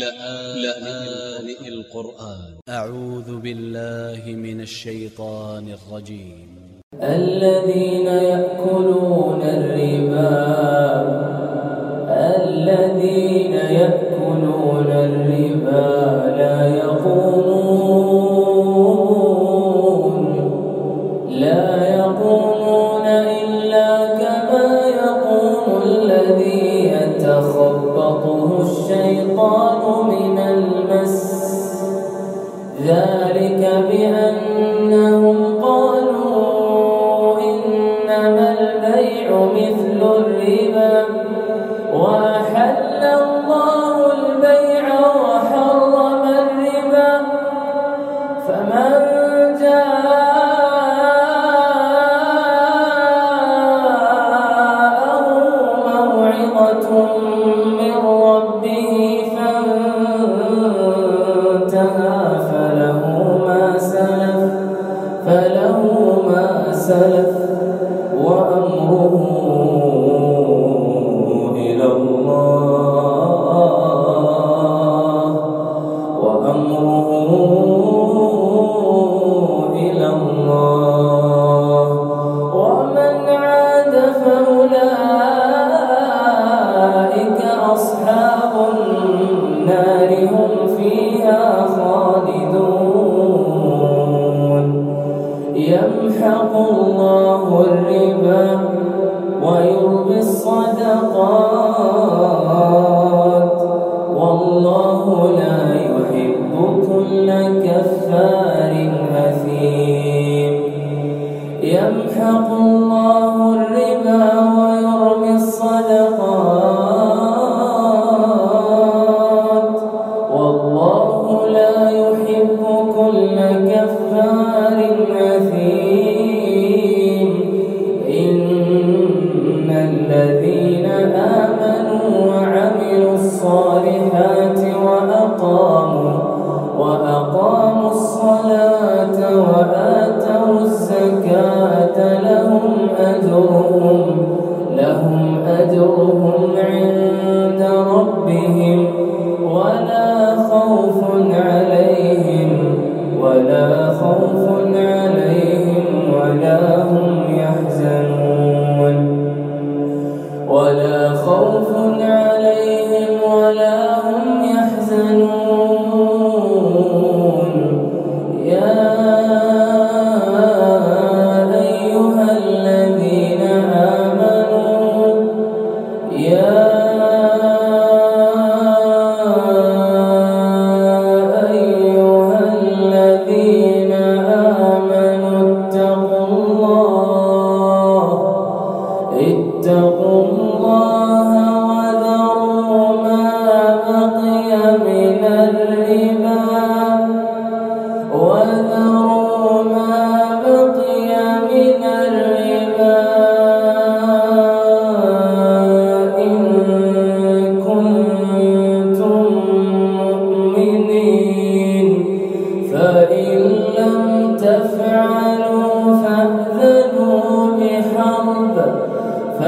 لآن القرآن. أ ع و ذ ب ا ل ل ه من ا ل ش ي ط ا ن ا ل ج ي م الذين يأكلون الربا الذين يأكلون الربا لا يقومون لا يقومون يتخبطه الشيطان من المس. ذلك بأنهم فله ما سلف وأمره إلى الله. وأمره إلى الله. الله الربا الصدقات. والله لا يحب كل كفار أثيم إن الذين آمنوا أجرهم لهم أجرهم عند ربهم ولا خوف عليهم ولا خوف عليهم ولا هم يحزنون. ولا خوف عليهم ولا هم يحزنون. يا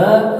ke